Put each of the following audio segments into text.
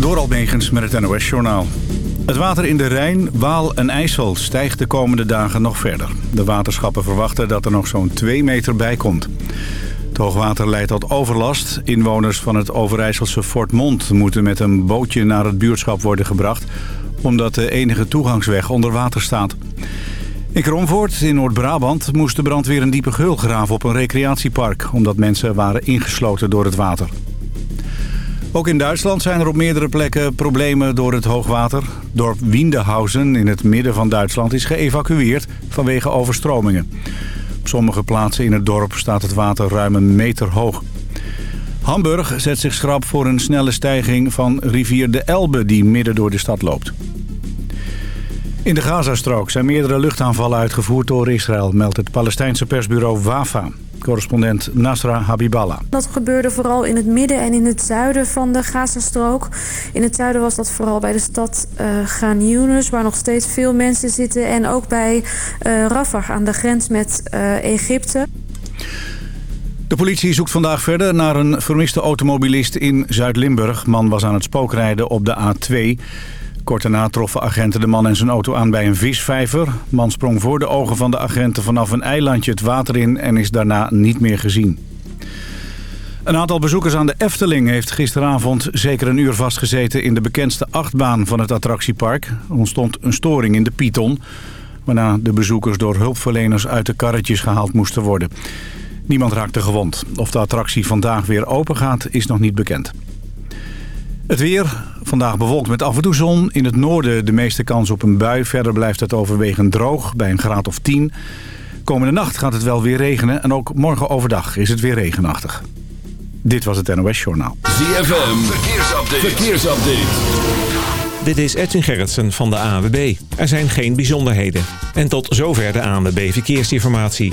Door Almegens met het NOS-journaal. Het water in de Rijn, Waal en IJssel stijgt de komende dagen nog verder. De waterschappen verwachten dat er nog zo'n 2 meter bij komt. Het hoogwater leidt tot overlast. Inwoners van het Overijsselse Fort Mond moeten met een bootje naar het buurtschap worden gebracht... omdat de enige toegangsweg onder water staat. In Kromvoort in Noord-Brabant moest de brandweer een diepe geul graven op een recreatiepark... omdat mensen waren ingesloten door het water. Ook in Duitsland zijn er op meerdere plekken problemen door het hoogwater. Dorp Wiendehausen in het midden van Duitsland is geëvacueerd vanwege overstromingen. Op sommige plaatsen in het dorp staat het water ruim een meter hoog. Hamburg zet zich schrap voor een snelle stijging van rivier de Elbe die midden door de stad loopt. In de Gazastrook zijn meerdere luchtaanvallen uitgevoerd door Israël, meldt het Palestijnse persbureau WAFA. Correspondent Nasra Habiballah. Dat gebeurde vooral in het midden en in het zuiden van de Gazastrook. In het zuiden was dat vooral bij de stad uh, Yunus, waar nog steeds veel mensen zitten. En ook bij uh, Rafah aan de grens met uh, Egypte. De politie zoekt vandaag verder naar een vermiste automobilist in Zuid-Limburg. Man was aan het spookrijden op de A2. Kort daarna troffen agenten de man en zijn auto aan bij een visvijver. De man sprong voor de ogen van de agenten vanaf een eilandje het water in en is daarna niet meer gezien. Een aantal bezoekers aan de Efteling heeft gisteravond zeker een uur vastgezeten in de bekendste achtbaan van het attractiepark. Er ontstond een storing in de Python, waarna de bezoekers door hulpverleners uit de karretjes gehaald moesten worden. Niemand raakte gewond. Of de attractie vandaag weer open gaat is nog niet bekend. Het weer, vandaag bewolkt met af en toe zon. In het noorden de meeste kans op een bui. Verder blijft het overwegend droog bij een graad of 10. Komende nacht gaat het wel weer regenen. En ook morgen overdag is het weer regenachtig. Dit was het NOS Journaal. ZFM, verkeersupdate. verkeersupdate. Dit is Edwin Gerritsen van de AWB. Er zijn geen bijzonderheden. En tot zover de ANWB Verkeersinformatie.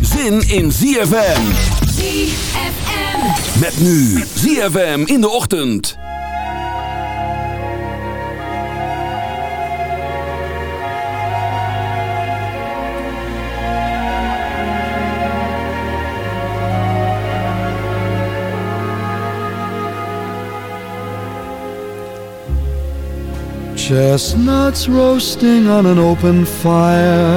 zin in ZFM. ZFM. Met nu ZFM in de ochtend. Chestnuts roasting on an open fire.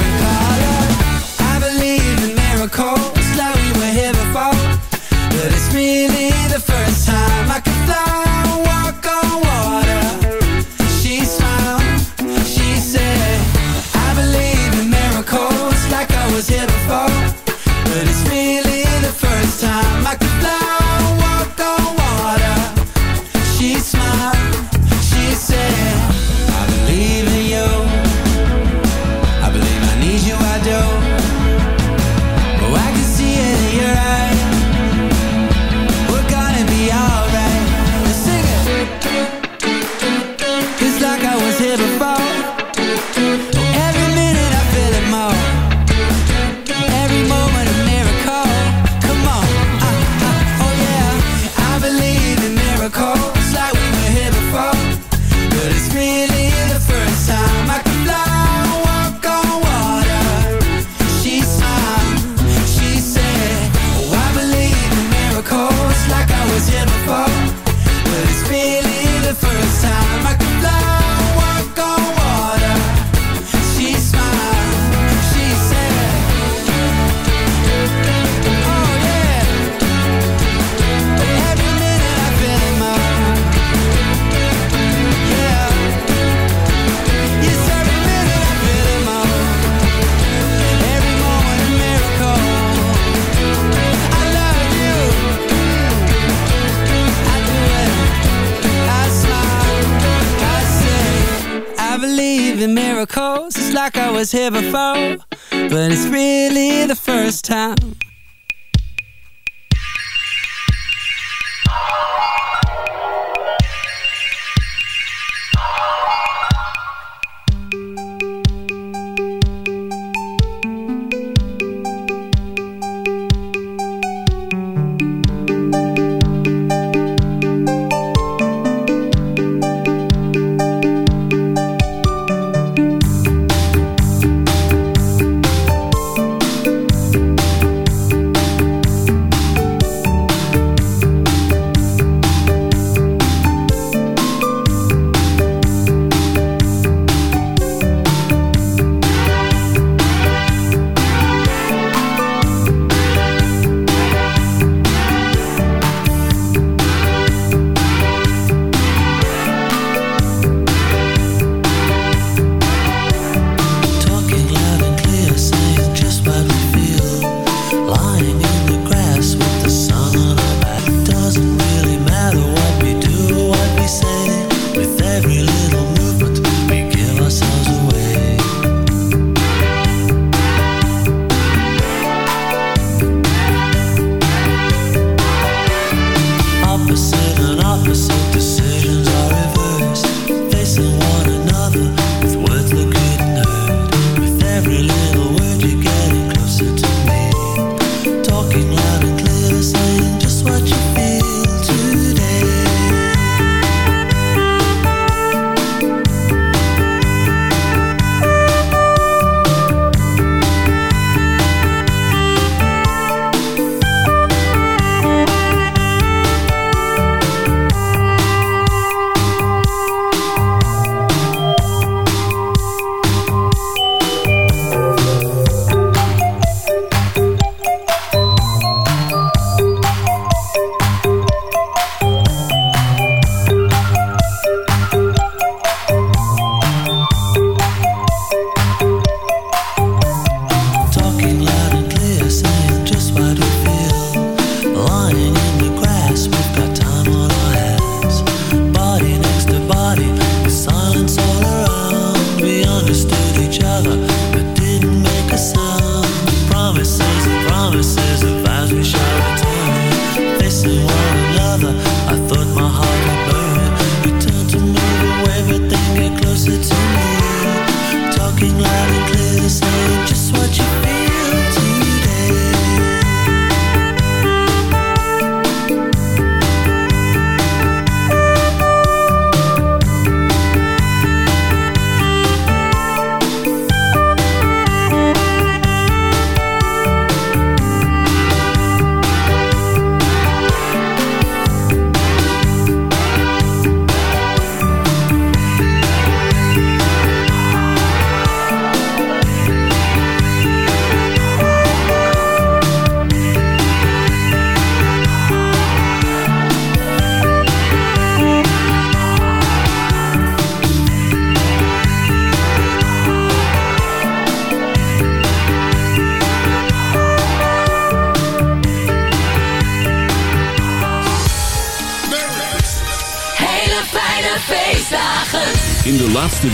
never find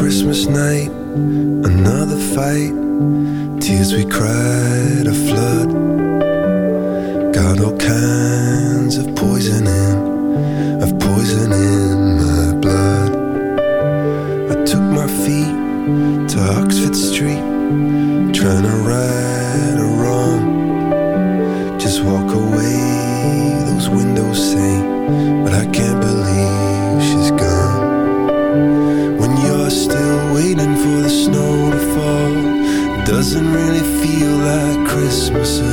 Christmas night, another fight. Tears we cried, a flood. Got all kinds of poison in. mesmo sangue.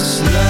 this love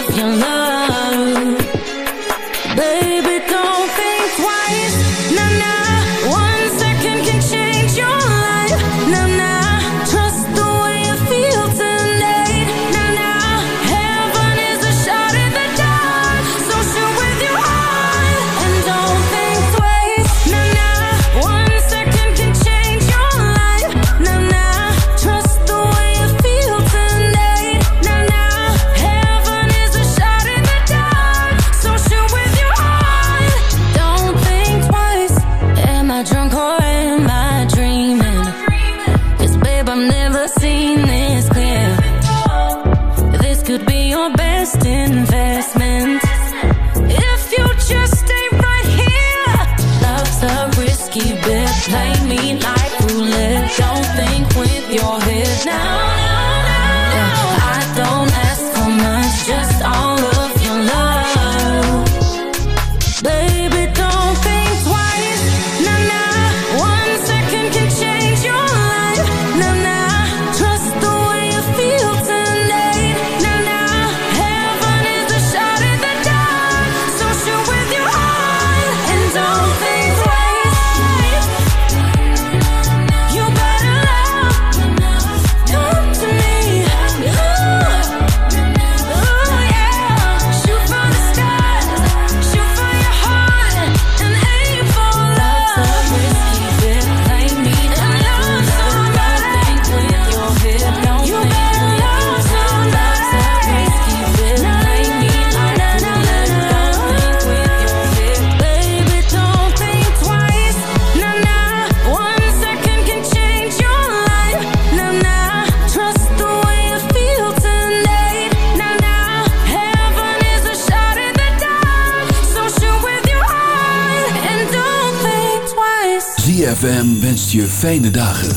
fijne dagen.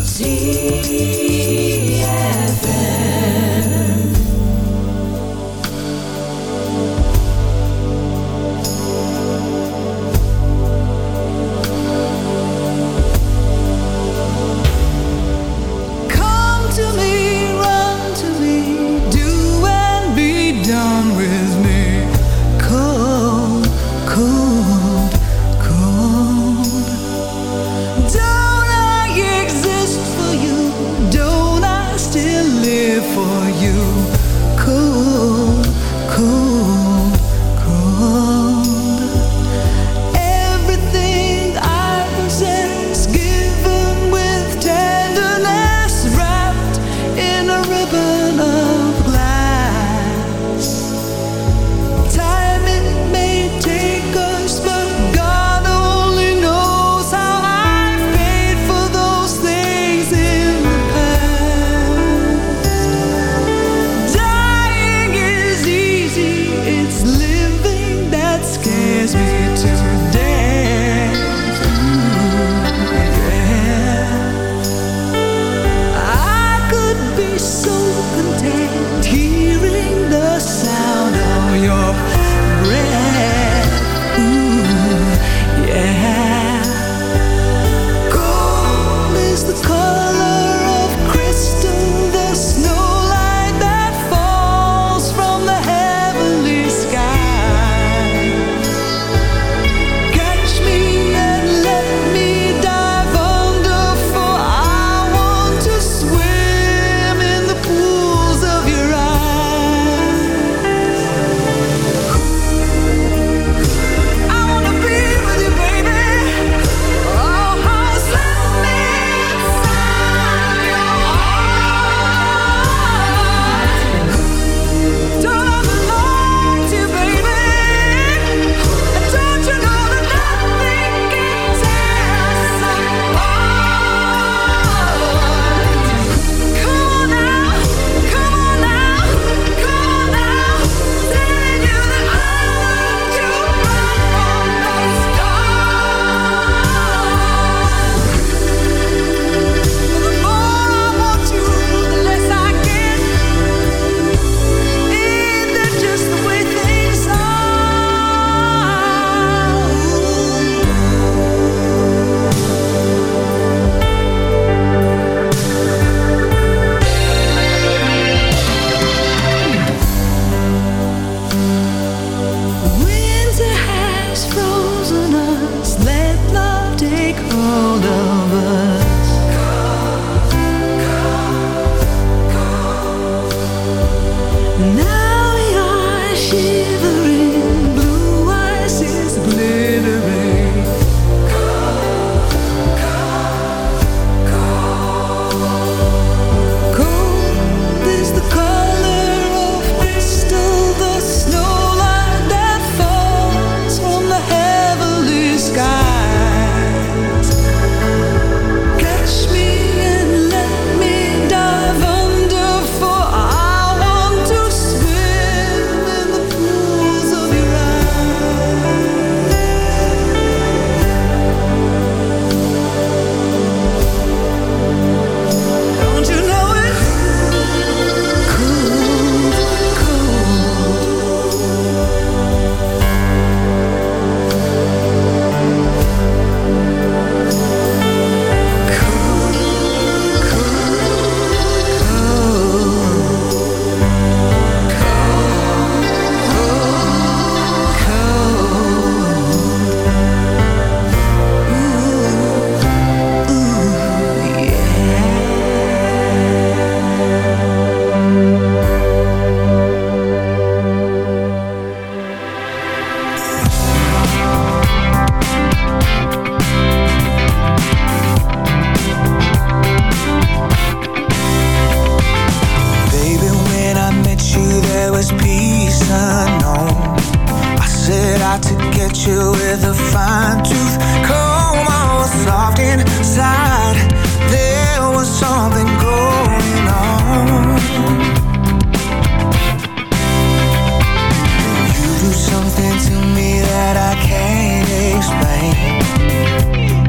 happened to me that I can't explain.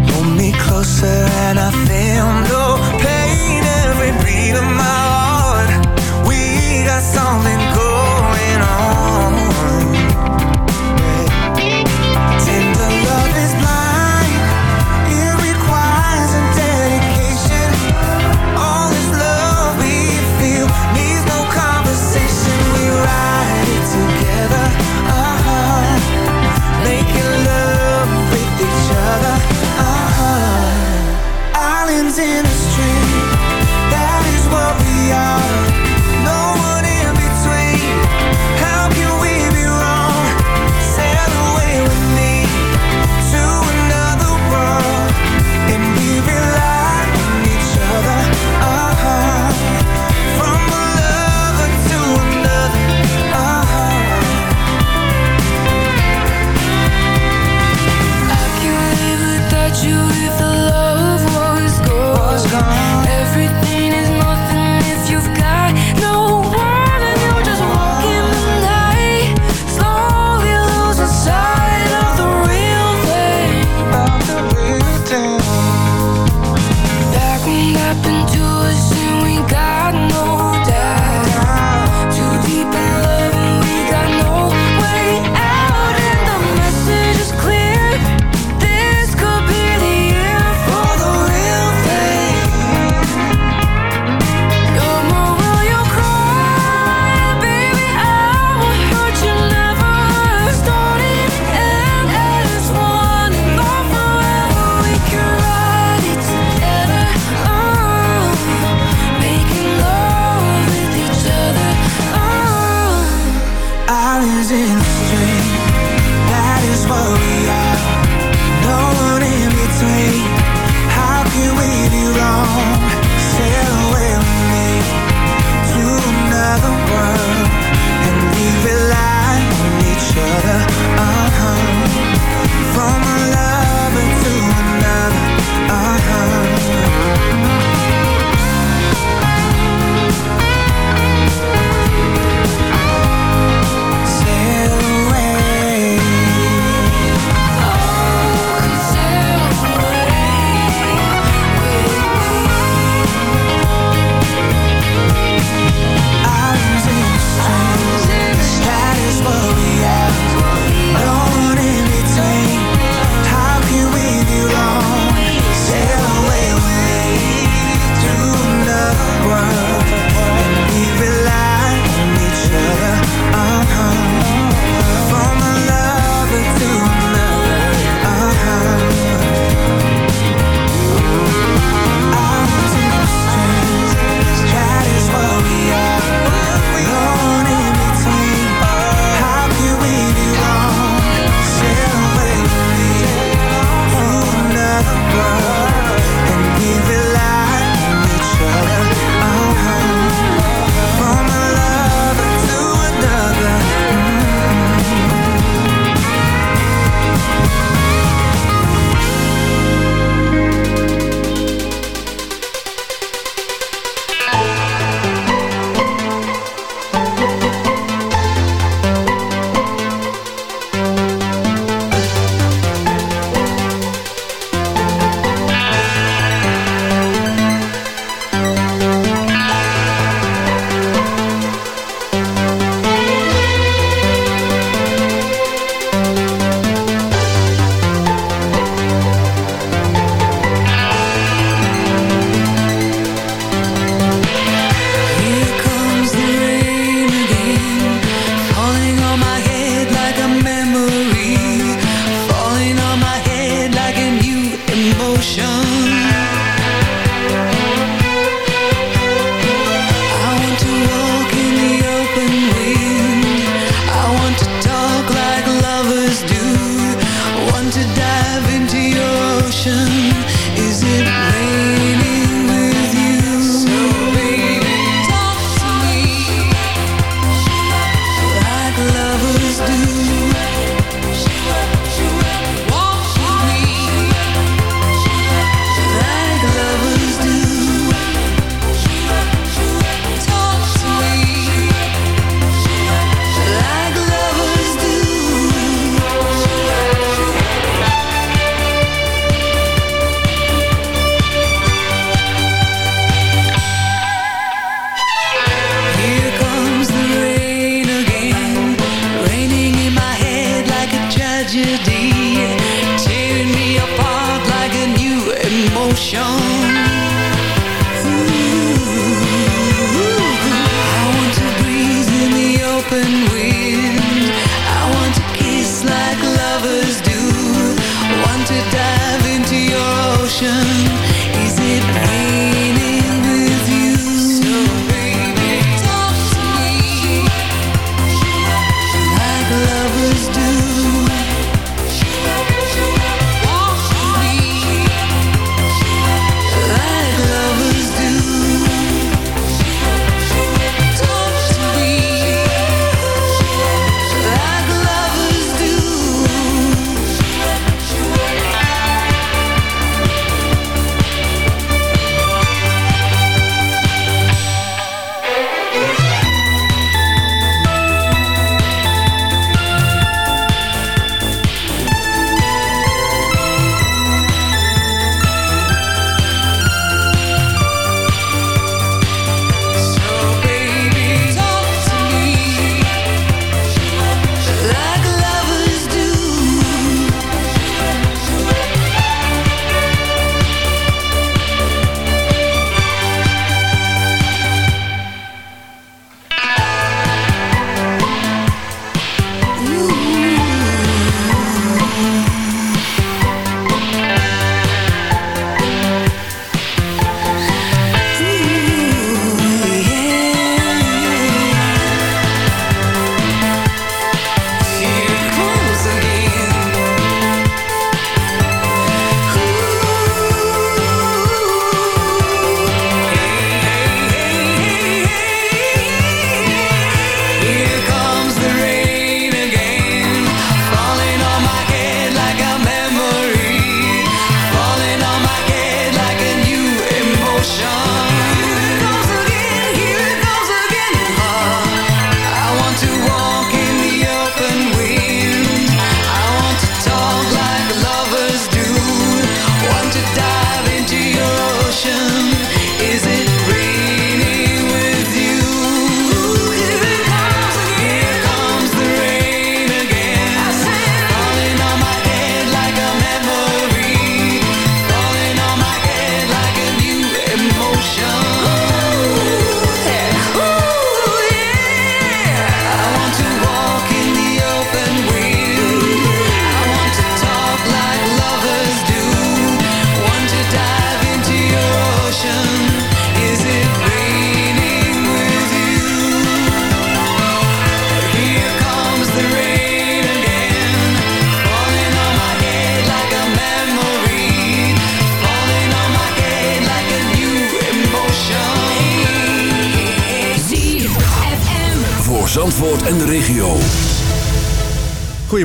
Hold me closer and I feel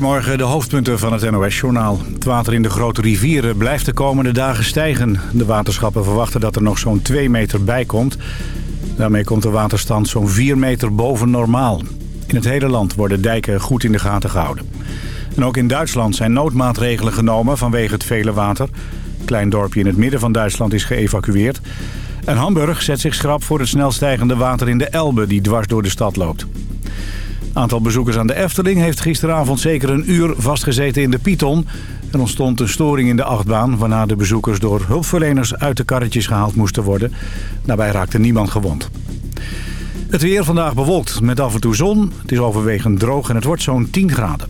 Goedemorgen, de hoofdpunten van het NOS-journaal. Het water in de grote rivieren blijft de komende dagen stijgen. De waterschappen verwachten dat er nog zo'n 2 meter bij komt. Daarmee komt de waterstand zo'n 4 meter boven normaal. In het hele land worden dijken goed in de gaten gehouden. En ook in Duitsland zijn noodmaatregelen genomen vanwege het vele water. Een klein dorpje in het midden van Duitsland is geëvacueerd. En Hamburg zet zich schrap voor het snel stijgende water in de Elbe... die dwars door de stad loopt. Aantal bezoekers aan de Efteling heeft gisteravond zeker een uur vastgezeten in de Python. Er ontstond een storing in de achtbaan... waarna de bezoekers door hulpverleners uit de karretjes gehaald moesten worden. Daarbij raakte niemand gewond. Het weer vandaag bewolkt met af en toe zon. Het is overwegend droog en het wordt zo'n 10 graden.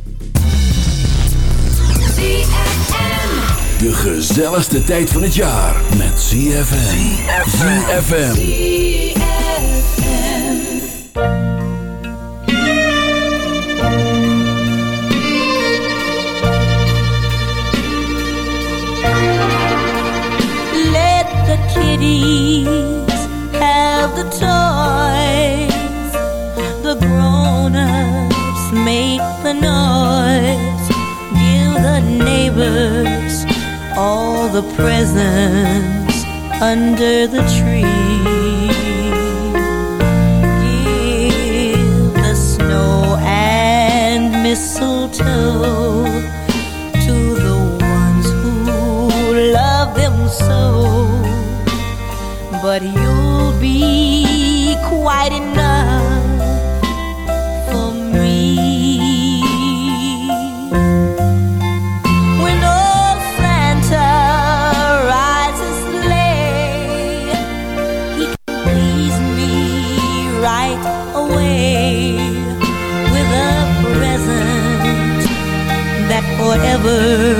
De gezelligste tijd van het jaar met ZFM. ZFM. The have the toys. The grown-ups make the noise. Give the neighbors all the presents under the tree. Give the snow and mistletoe But you'll be quite enough for me. When old Santa his sleigh, he can please me right away with a present that forever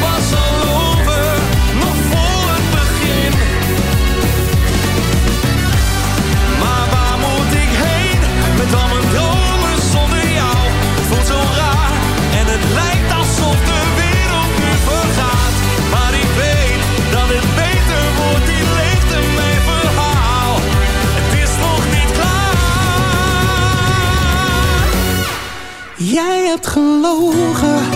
Was al over, nog voor het begin. Maar waar moet ik heen met al mijn dromen zonder jou? Voelt zo raar en het lijkt alsof de wereld nu vergaat. Maar ik weet dat het beter wordt die het mij verhaal. Het is nog niet klaar. Jij hebt gelogen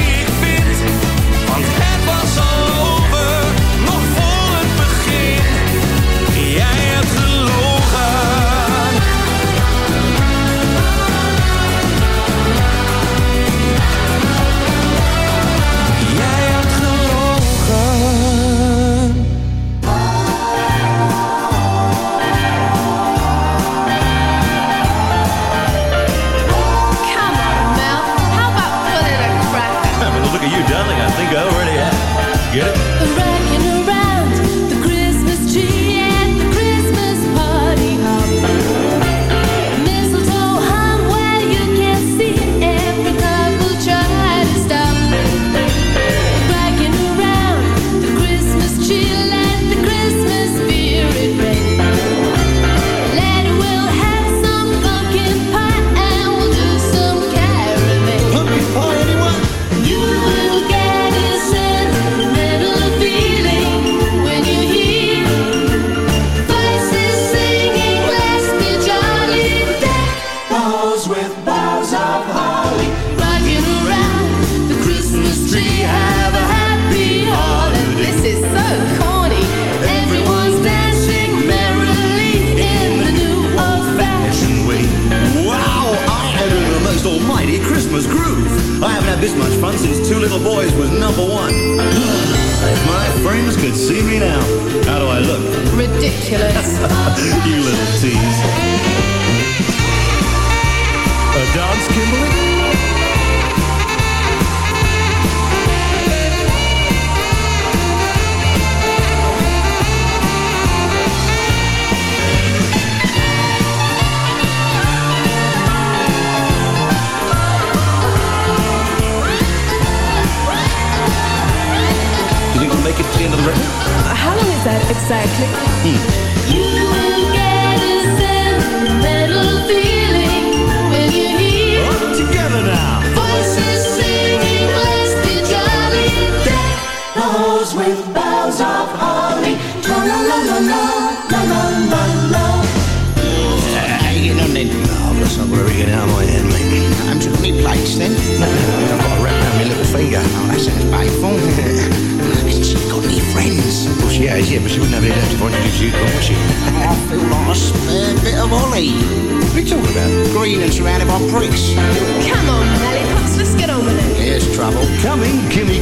coming, Kimmy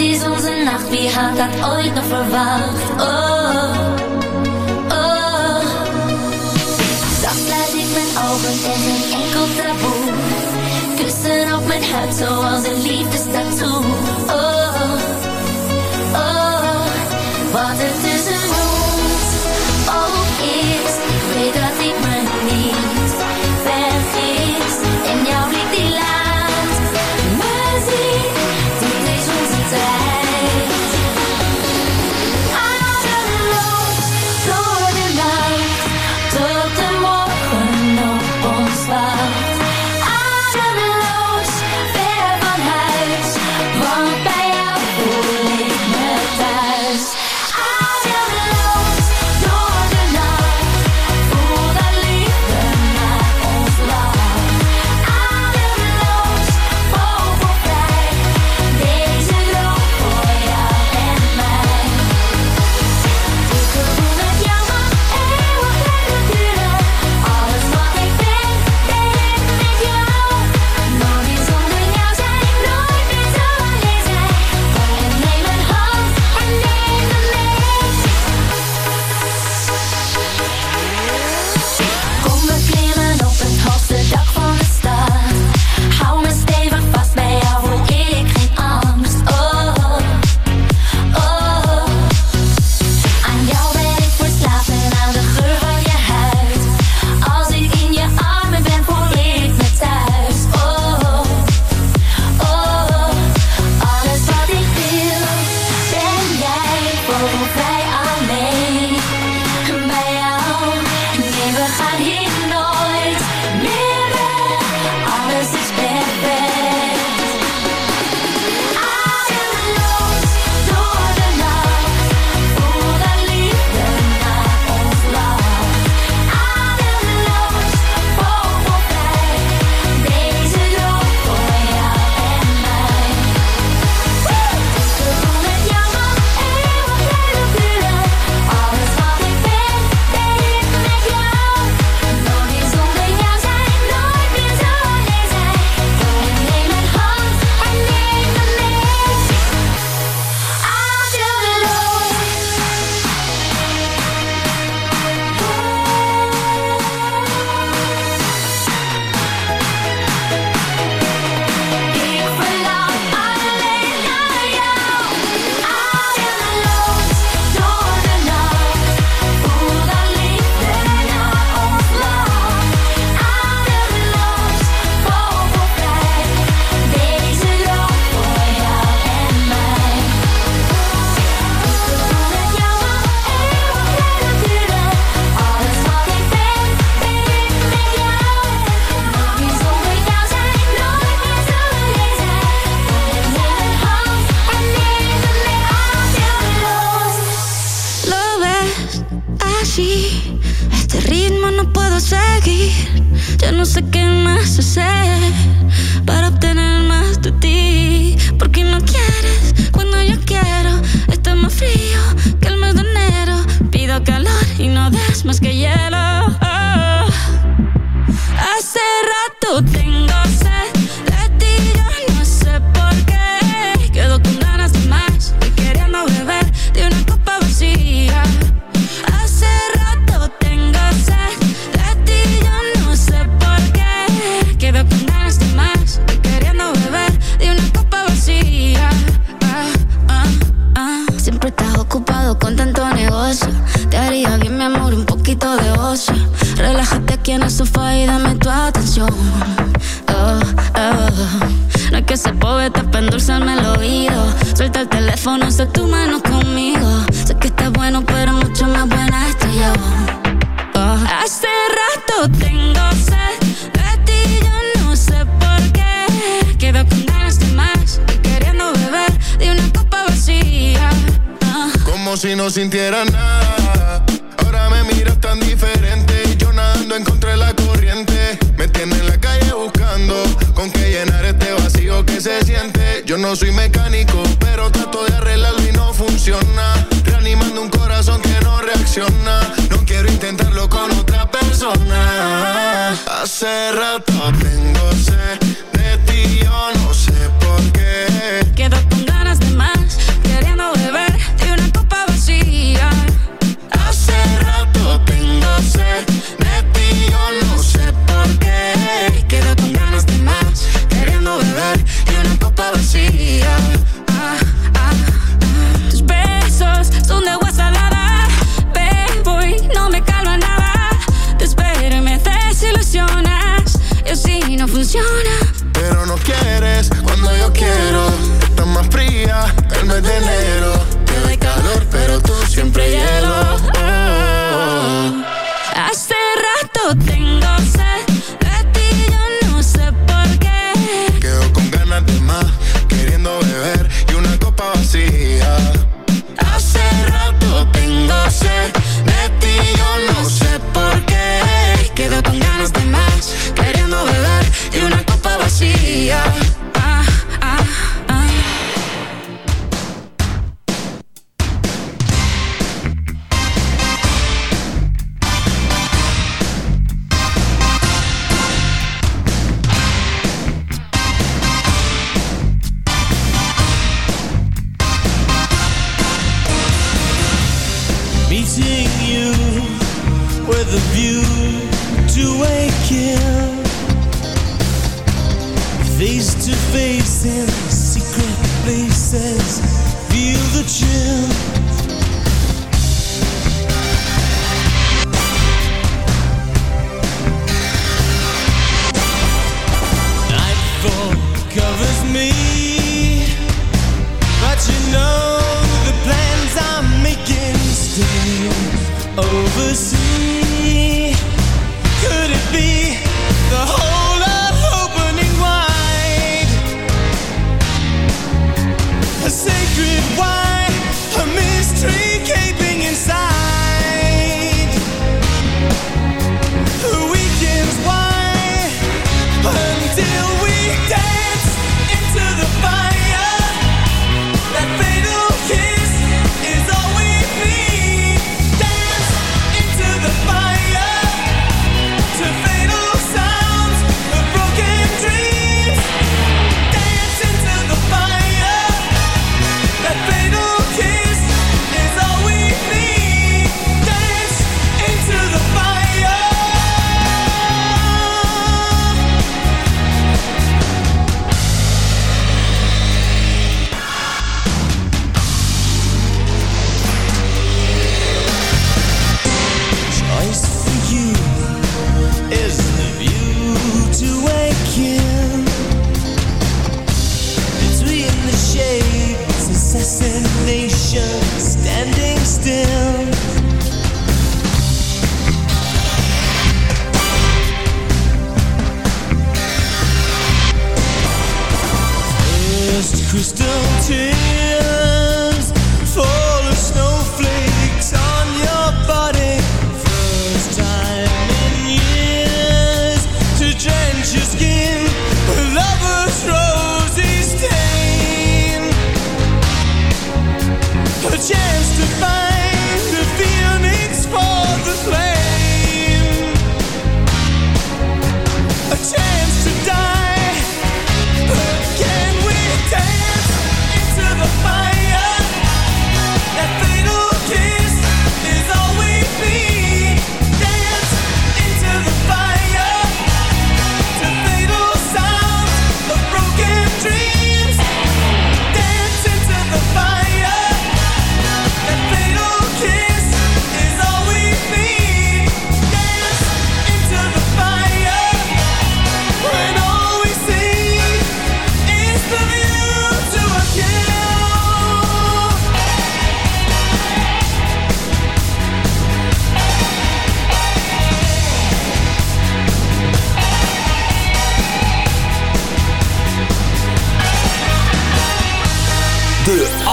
dit is onze nacht, wie had dat ooit nog verwacht? Oh, oh. Zacht laat ik mijn ogen en een enkel taboe. Kussen op mijn huid zoals een liefdestattoo. Oh, oh. Wat het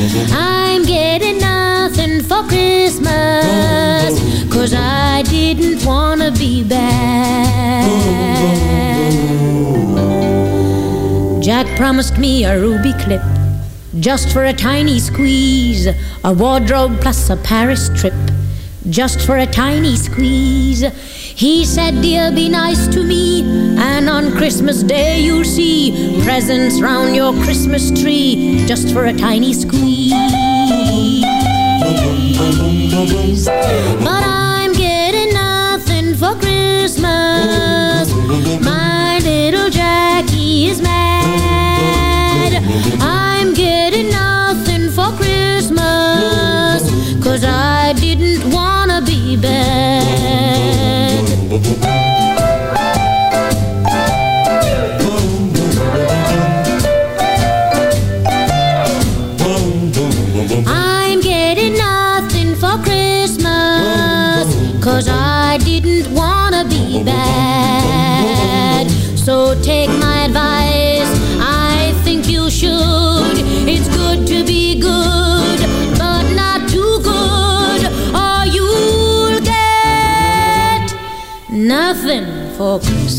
I'm getting nothing for Christmas, cause I didn't wanna be bad. Jack promised me a ruby clip, just for a tiny squeeze, a wardrobe plus a Paris trip, just for a tiny squeeze. He said, dear, be nice to me, and on Christmas Day you'll see presents round your Christmas tree, just for a tiny squeeze. But I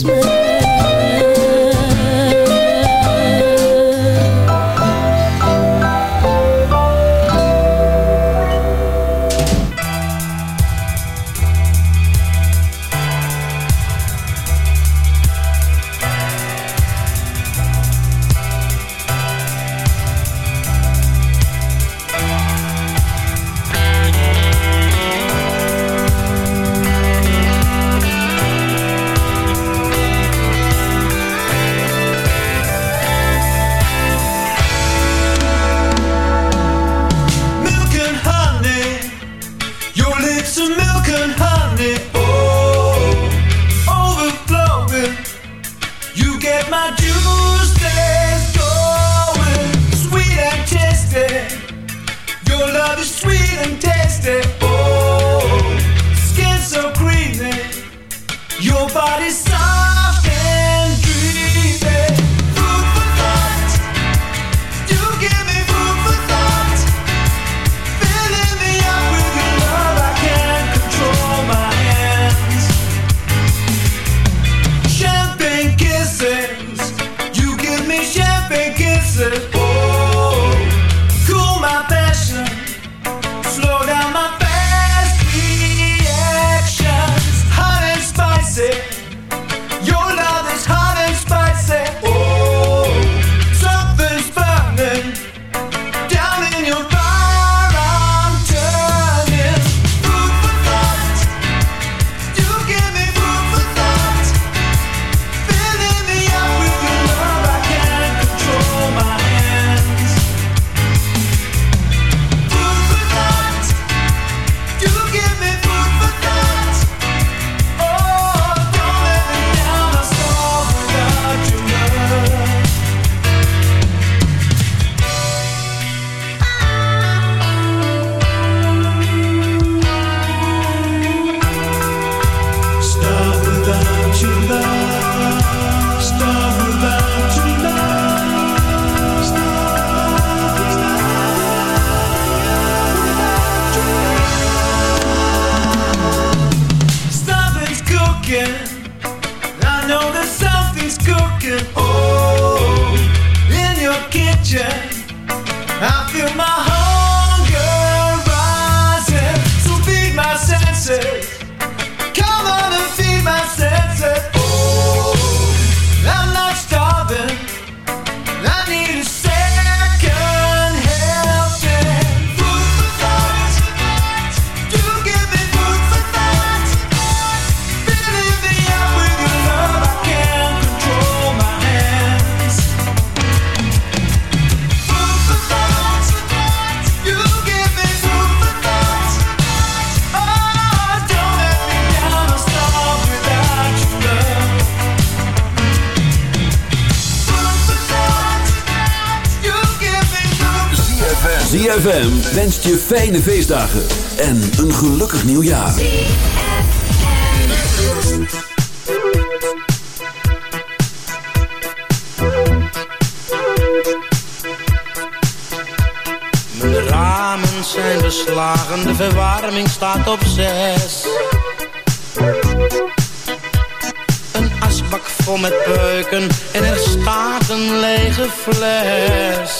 Christmas. ZFM wenst je fijne feestdagen en een gelukkig nieuwjaar. Mijn ramen zijn beslagen, de verwarming staat op zes. Een asbak vol met peuken en er staat een lege fles.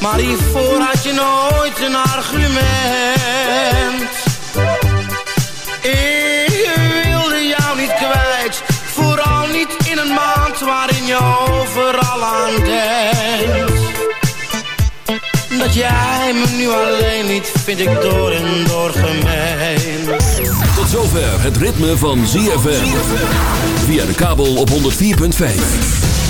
maar hiervoor had je nooit een argument. Ik wilde jou niet kwijt, vooral niet in een maand waarin je overal aan denkt. Dat jij me nu alleen niet, vind ik door en door gemeen. Tot zover het ritme van ZFM. Via de kabel op 104.5.